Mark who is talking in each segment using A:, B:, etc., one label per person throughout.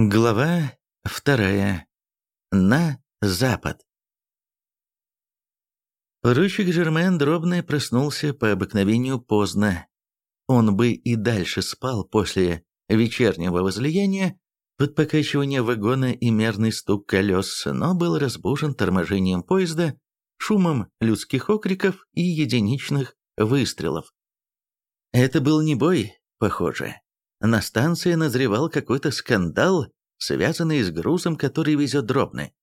A: Глава вторая. На запад. Поручик Жермен Дробный проснулся по обыкновению поздно. Он бы и дальше спал после вечернего возлияния под покачивание вагона и мерный стук колес, но был разбужен торможением поезда, шумом людских окриков и единичных выстрелов. Это был не бой, похоже, на станции назревал какой-то скандал, связанный с грузом, который везет дробны.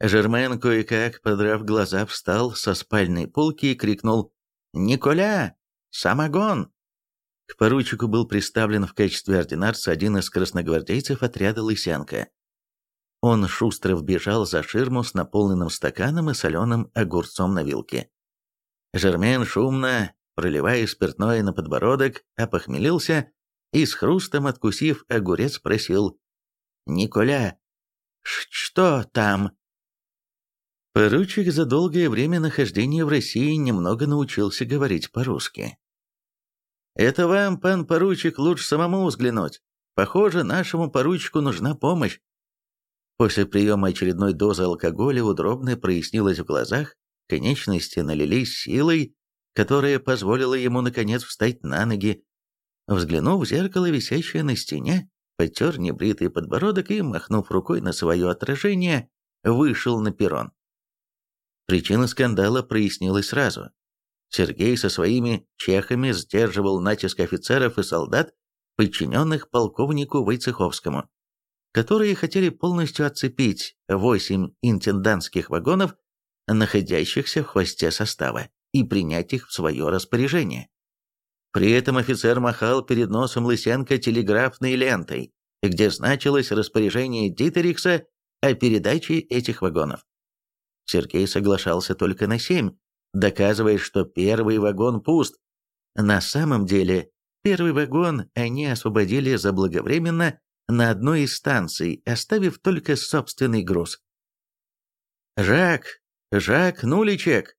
A: Жермен кое-как, подрав глаза, встал со спальной полки и крикнул «Николя! Самогон!» К поручику был представлен в качестве ординарца один из красногвардейцев отряда «Лысянка». Он шустро вбежал за ширму с наполненным стаканом и соленым огурцом на вилке. Жермен шумно, проливая спиртное на подбородок, опохмелился и с хрустом откусив огурец спросил «Николя, что там?» Поручик за долгое время нахождения в России немного научился говорить по-русски. «Это вам, пан поручик, лучше самому взглянуть. Похоже, нашему поручику нужна помощь». После приема очередной дозы алкоголя у Дробной прояснилось в глазах, конечности налились силой, которая позволила ему наконец встать на ноги Взглянув в зеркало, висящее на стене, потер небритый подбородок и, махнув рукой на свое отражение, вышел на перрон. Причина скандала прояснилась сразу. Сергей со своими чехами сдерживал натиск офицеров и солдат, подчиненных полковнику Войцеховскому, которые хотели полностью отцепить восемь интендантских вагонов, находящихся в хвосте состава, и принять их в свое распоряжение. При этом офицер махал перед носом Лысенко телеграфной лентой, где значилось распоряжение Дитерикса о передаче этих вагонов. Сергей соглашался только на семь, доказывая, что первый вагон пуст. На самом деле, первый вагон они освободили заблаговременно на одной из станций, оставив только собственный груз. «Жак! Жак Нуличек!»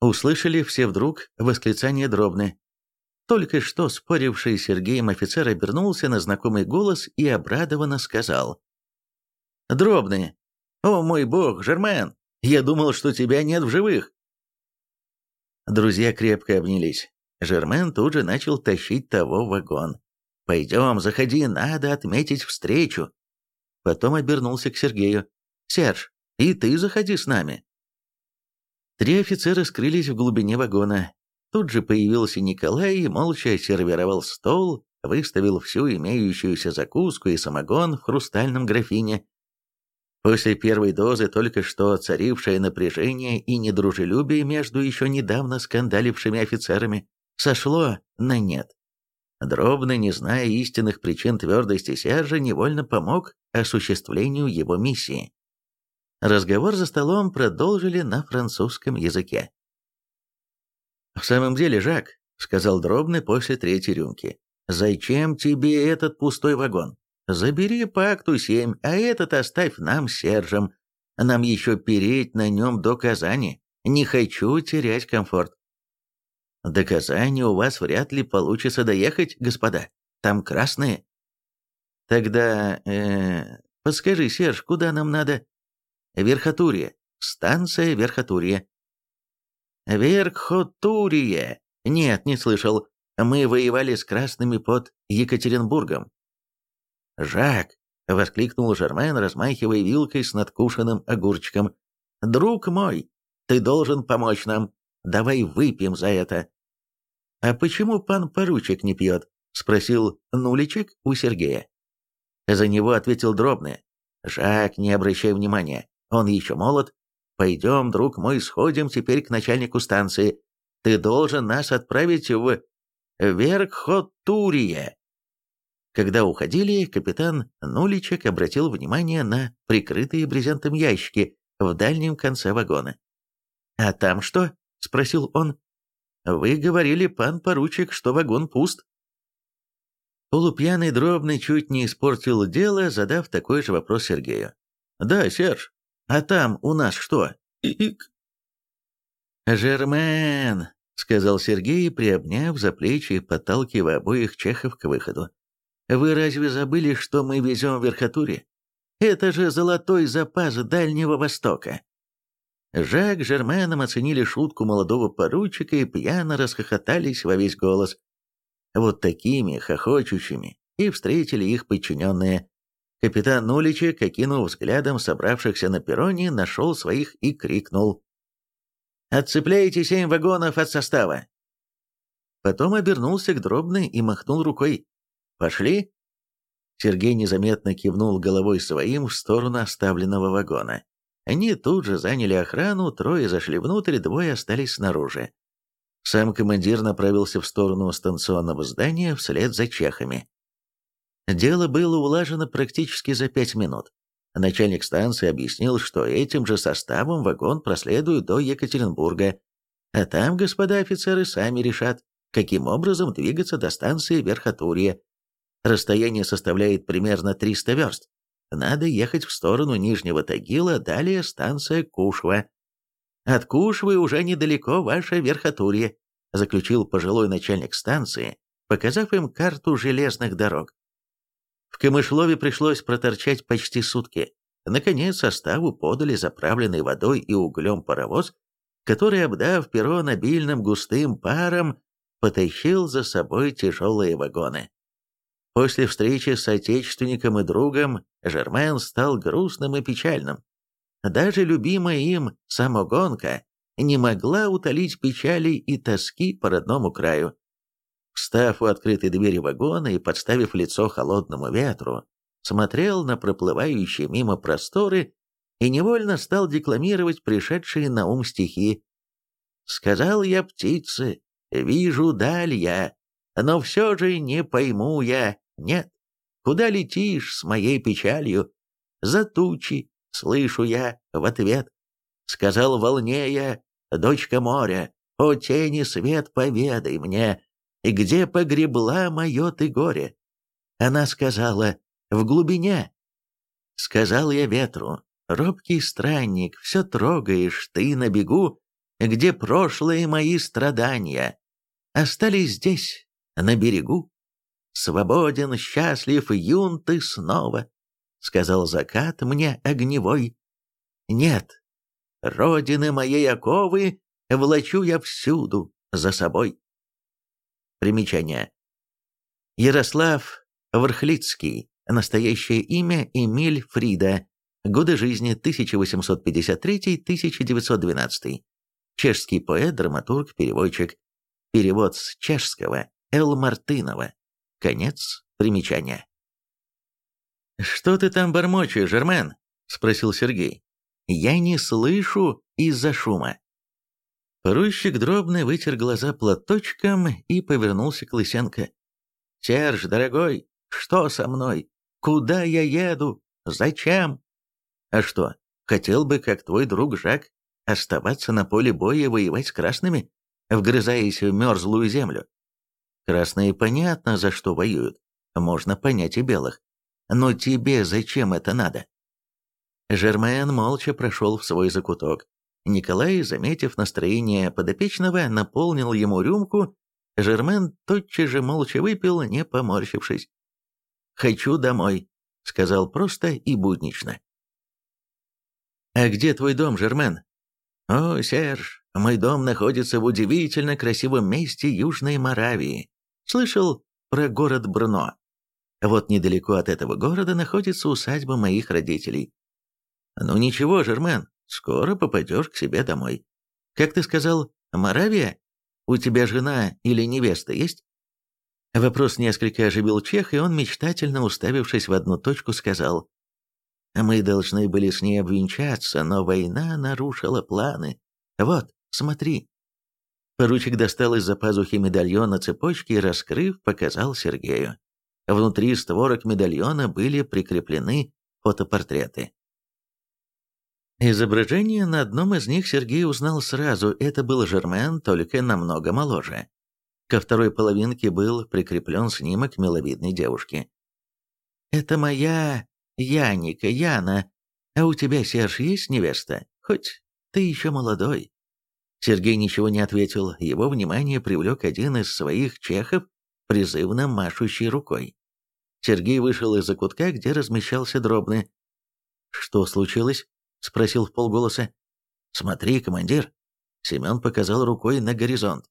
A: Услышали все вдруг восклицание дробны. Только что споривший с Сергеем офицер обернулся на знакомый голос и обрадованно сказал. «Дробный! О мой бог, Жермен! Я думал, что тебя нет в живых!» Друзья крепко обнялись. Жермен тут же начал тащить того вагон. «Пойдем, заходи, надо отметить встречу!» Потом обернулся к Сергею. «Серж, и ты заходи с нами!» Три офицера скрылись в глубине вагона. Тут же появился Николай и молча сервировал стол, выставил всю имеющуюся закуску и самогон в хрустальном графине. После первой дозы только что царившее напряжение и недружелюбие между еще недавно скандалившими офицерами сошло на нет. Дробно, не зная истинных причин твердости Сержа, невольно помог осуществлению его миссии. Разговор за столом продолжили на французском языке. «В самом деле, Жак», — сказал Дробный после третьей рюмки, — «зачем тебе этот пустой вагон? Забери по акту семь, а этот оставь нам Сержем. Нам еще переть на нем до Казани. Не хочу терять комфорт». «До Казани у вас вряд ли получится доехать, господа. Там красные». «Тогда, э, подскажи, Серж, куда нам надо?» Верхотурье. Станция Верхотурье. Верхотурье. Нет, не слышал. Мы воевали с красными под Екатеринбургом. Жак, воскликнул Жермен, размахивая вилкой с надкушенным огурчиком. Друг мой, ты должен помочь нам. Давай выпьем за это. А почему пан поручик не пьет? спросил Нуличек у Сергея. За него ответил дробный. Жак, не обращай внимания. Он еще молод. Пойдем, друг мой, сходим теперь к начальнику станции. Ты должен нас отправить в Верхотурье. Когда уходили, капитан Нуличек обратил внимание на прикрытые брезентом ящики в дальнем конце вагона. «А там что?» — спросил он. «Вы говорили, пан поручик, что вагон пуст». Полупьяный дробный чуть не испортил дело, задав такой же вопрос Сергею. «Да, Серж, а там у нас что? Ик. «Жермен!» — сказал Сергей, приобняв за плечи и подталкивая обоих чехов к выходу. Вы разве забыли, что мы везем в Верхотуре? Это же золотой запас Дальнего Востока. Жак с Жерменом оценили шутку молодого поручика и пьяно расхохотались во весь голос. Вот такими хохочущими и встретили их подчиненные. Капитан Нуличек, окинув взглядом собравшихся на перроне, нашел своих и крикнул. «Отцепляйте семь вагонов от состава!» Потом обернулся к Дробной и махнул рукой. «Пошли?» Сергей незаметно кивнул головой своим в сторону оставленного вагона. Они тут же заняли охрану, трое зашли внутрь, двое остались снаружи. Сам командир направился в сторону станционного здания вслед за чехами. Дело было улажено практически за пять минут. Начальник станции объяснил, что этим же составом вагон проследует до Екатеринбурга, а там господа офицеры сами решат, каким образом двигаться до станции Верхотурье. Расстояние составляет примерно 300 верст. Надо ехать в сторону Нижнего Тагила, далее станция Кушва. От Кушвы уже недалеко ваше Верхотурье, заключил пожилой начальник станции, показав им карту железных дорог. В Камышлове пришлось проторчать почти сутки. Наконец составу подали заправленный водой и углем паровоз, который, обдав перрон обильным густым паром, потащил за собой тяжелые вагоны. После встречи с отечественником и другом Жермен стал грустным и печальным. Даже любимая им самогонка не могла утолить печали и тоски по родному краю. Встав у открытой двери вагона и подставив лицо холодному ветру, смотрел на проплывающие мимо просторы и невольно стал декламировать пришедшие на ум стихи. «Сказал я птице, вижу даль я, но все же не пойму я, нет, куда летишь с моей печалью? За тучи, слышу я в ответ. Сказал волнея, дочка моря, о тени свет поведай мне, где погребла мое ты горе? Она сказала, в глубине. Сказал я ветру, робкий странник, все трогаешь ты на бегу, где прошлые мои страдания остались здесь, на берегу. Свободен, счастлив, юн ты снова, сказал закат мне огневой. Нет, родины моей оковы влачу я всюду за собой. Примечание. Ярослав Вархлицкий. Настоящее имя Эмиль Фрида. Годы жизни 1853-1912. Чешский поэт, драматург, переводчик. Перевод с чешского Эл Мартынова. Конец примечания. «Что ты там бормочешь, Жермен?» — спросил Сергей. «Я не слышу из-за шума». Поручик дробно вытер глаза платочком и повернулся к Лысенко. «Серж, дорогой, что со мной? Куда я еду? Зачем?» «А что, хотел бы, как твой друг Жак, оставаться на поле боя воевать с красными, вгрызаясь в мерзлую землю?» Красные понятно, за что воюют, можно понять и белых. Но тебе зачем это надо?» Жермен молча прошел в свой закуток. Николай, заметив настроение подопечного, наполнил ему рюмку. Жермен тотчас же молча выпил, не поморщившись. «Хочу домой», — сказал просто и буднично. «А где твой дом, Жермен?» «О, Серж, мой дом находится в удивительно красивом месте Южной Моравии. Слышал про город Брно. Вот недалеко от этого города находится усадьба моих родителей. Ну ничего, Жермен, Скоро попадешь к себе домой. Как ты сказал, Моравия? У тебя жена или невеста есть?» Вопрос несколько оживил Чех, и он, мечтательно уставившись в одну точку, сказал, «Мы должны были с ней обвенчаться, но война нарушила планы. Вот, смотри». Поручик достал из-за пазухи медальон на цепочке и, раскрыв, показал Сергею. Внутри створок медальона были прикреплены фотопортреты. Изображение на одном из них Сергей узнал сразу, это был Жермен, только намного моложе. Ко второй половинке был прикреплен снимок миловидной девушки. «Это моя Яника, Яна. А у тебя, Серж, есть невеста? Хоть ты еще молодой». Сергей ничего не ответил, его внимание привлек один из своих чехов, призывно машущий рукой. Сергей вышел из закутка, где размещался дробный. «Что случилось?» — спросил в полголоса. «Смотри, командир!» Семен показал рукой на горизонт.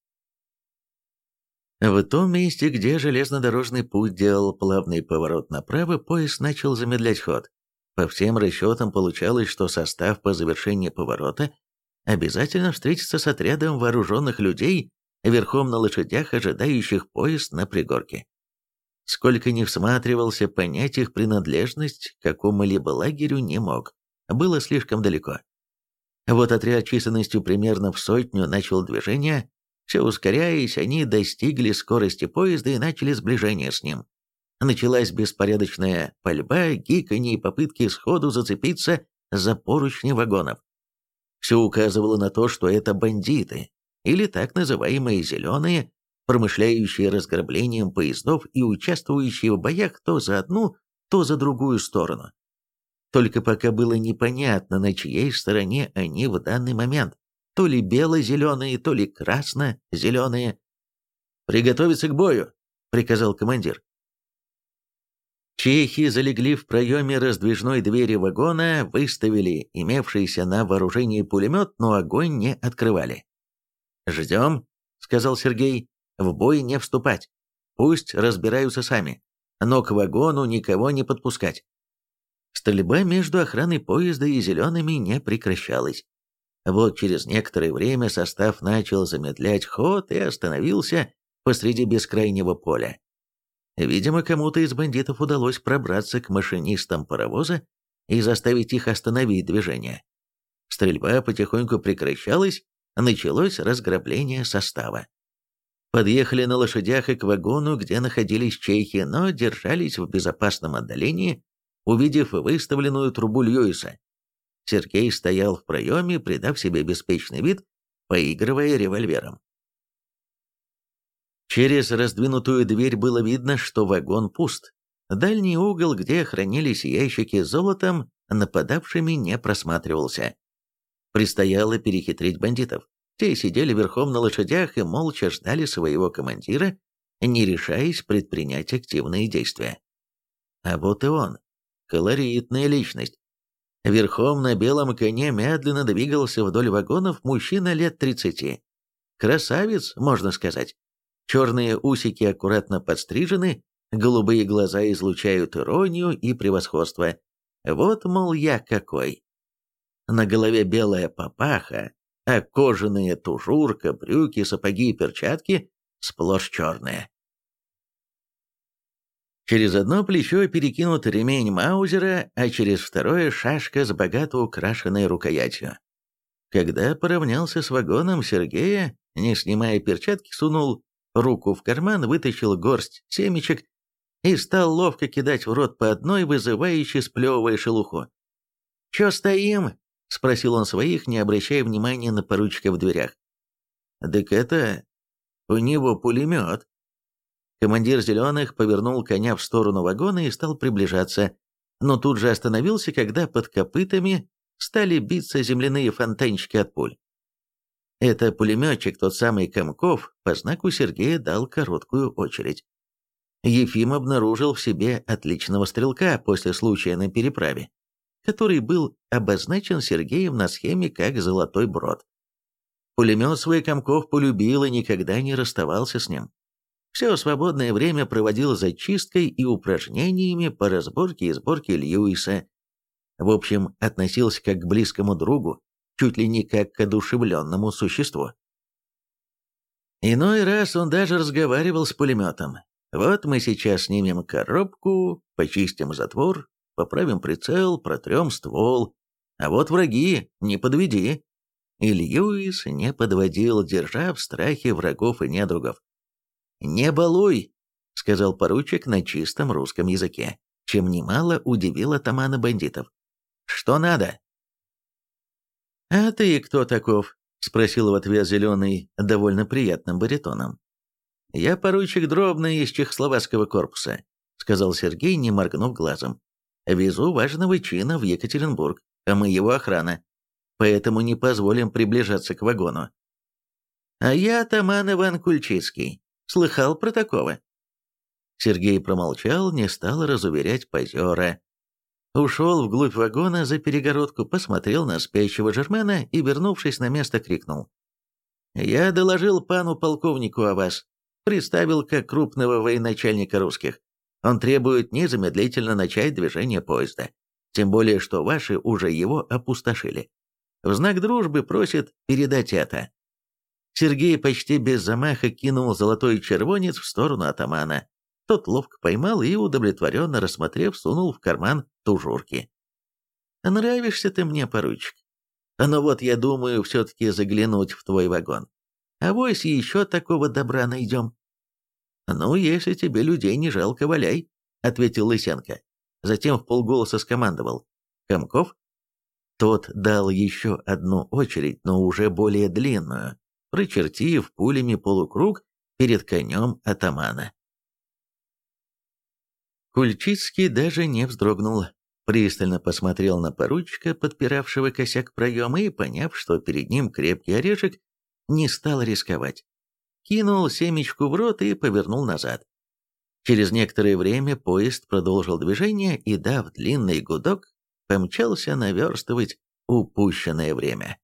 A: В том месте, где железнодорожный путь делал плавный поворот направо, поезд начал замедлять ход. По всем расчетам получалось, что состав по завершении поворота обязательно встретится с отрядом вооруженных людей, верхом на лошадях, ожидающих поезд на пригорке. Сколько ни всматривался, понять их принадлежность к какому-либо лагерю не мог. Было слишком далеко. Вот отряд численностью примерно в сотню начал движение, все ускоряясь, они достигли скорости поезда и начали сближение с ним. Началась беспорядочная пальба, гиканье и попытки сходу зацепиться за поручни вагонов. Все указывало на то, что это бандиты, или так называемые «зеленые», промышляющие разграблением поездов и участвующие в боях то за одну, то за другую сторону. Только пока было непонятно, на чьей стороне они в данный момент то ли бело-зеленые, то ли красно-зеленые. «Приготовиться к бою!» — приказал командир. Чехи залегли в проеме раздвижной двери вагона, выставили имевшийся на вооружении пулемет, но огонь не открывали. «Ждем», — сказал Сергей, — «в бой не вступать. Пусть разбираются сами, но к вагону никого не подпускать». Стрельба между охраной поезда и зелеными не прекращалась. Вот через некоторое время состав начал замедлять ход и остановился посреди бескрайнего поля. Видимо, кому-то из бандитов удалось пробраться к машинистам паровоза и заставить их остановить движение. Стрельба потихоньку прекращалась, началось разграбление состава. Подъехали на лошадях и к вагону, где находились чехи, но держались в безопасном отдалении, увидев выставленную трубу Льюиса. Сергей стоял в проеме, придав себе беспечный вид, поигрывая револьвером. Через раздвинутую дверь было видно, что вагон пуст. Дальний угол, где хранились ящики с золотом, нападавшими не просматривался. Предстояло перехитрить бандитов. Те сидели верхом на лошадях и молча ждали своего командира, не решаясь предпринять активные действия. А вот и он, колоритная личность. Верхом на белом коне медленно двигался вдоль вагонов мужчина лет тридцати. Красавец, можно сказать. Черные усики аккуратно подстрижены, голубые глаза излучают иронию и превосходство. Вот, мол, я какой. На голове белая папаха, а кожаная тужурка, брюки, сапоги и перчатки сплошь черные. Через одно плечо перекинут ремень Маузера, а через второе шашка с богато украшенной рукоятью. Когда поравнялся с вагоном Сергея, не снимая перчатки, сунул руку в карман, вытащил горсть семечек и стал ловко кидать в рот по одной, вызывающе сплевывая шелуху. «Чё стоим?» — спросил он своих, не обращая внимания на поручика в дверях. «Так это... у него пулемет», Командир «Зеленых» повернул коня в сторону вагона и стал приближаться, но тут же остановился, когда под копытами стали биться земляные фонтанчики от пуль. Это пулеметчик, тот самый Комков, по знаку Сергея дал короткую очередь. Ефим обнаружил в себе отличного стрелка после случая на переправе, который был обозначен Сергеем на схеме как «Золотой брод». Пулемет свой Комков полюбил и никогда не расставался с ним. Все свободное время проводил за чисткой и упражнениями по разборке и сборке Льюиса. В общем, относился как к близкому другу, чуть ли не как к одушевленному существу. Иной раз он даже разговаривал с пулеметом. Вот мы сейчас снимем коробку, почистим затвор, поправим прицел, протрем ствол. А вот враги, не подведи. И Льюис не подводил, держа в страхе врагов и недругов. «Не балуй!» — сказал поручик на чистом русском языке, чем немало удивил атамана бандитов. «Что надо?» «А ты кто таков?» — спросил в ответ Зеленый довольно приятным баритоном. «Я поручик Дробный из Чехословацкого корпуса», — сказал Сергей, не моргнув глазом. «Везу важного чина в Екатеринбург, а мы его охрана, поэтому не позволим приближаться к вагону». «А я атаман Иван Кульчицкий, Слыхал про такого?» Сергей промолчал, не стал разуверять позера. Ушел вглубь вагона за перегородку, посмотрел на спящего Жермена и, вернувшись на место, крикнул. «Я доложил пану полковнику о вас. Представил как крупного военачальника русских. Он требует незамедлительно начать движение поезда. Тем более, что ваши уже его опустошили. В знак дружбы просит передать это». Сергей почти без замаха кинул золотой червонец в сторону атамана. Тот ловко поймал и, удовлетворенно рассмотрев, сунул в карман тужурки. «Нравишься ты мне, поручик. Но вот я думаю все-таки заглянуть в твой вагон. А вось еще такого добра найдем». «Ну, если тебе людей не жалко, валяй», — ответил Лысенко. Затем в полголоса скомандовал. «Комков?» Тот дал еще одну очередь, но уже более длинную, прочертив пулями полукруг перед конем атамана. Кульчицкий даже не вздрогнул, пристально посмотрел на поручика, подпиравшего косяк проема, и, поняв, что перед ним крепкий орешек, не стал рисковать. Кинул семечку в рот и повернул назад. Через некоторое время поезд продолжил движение и, дав длинный гудок, помчался наверстывать упущенное время.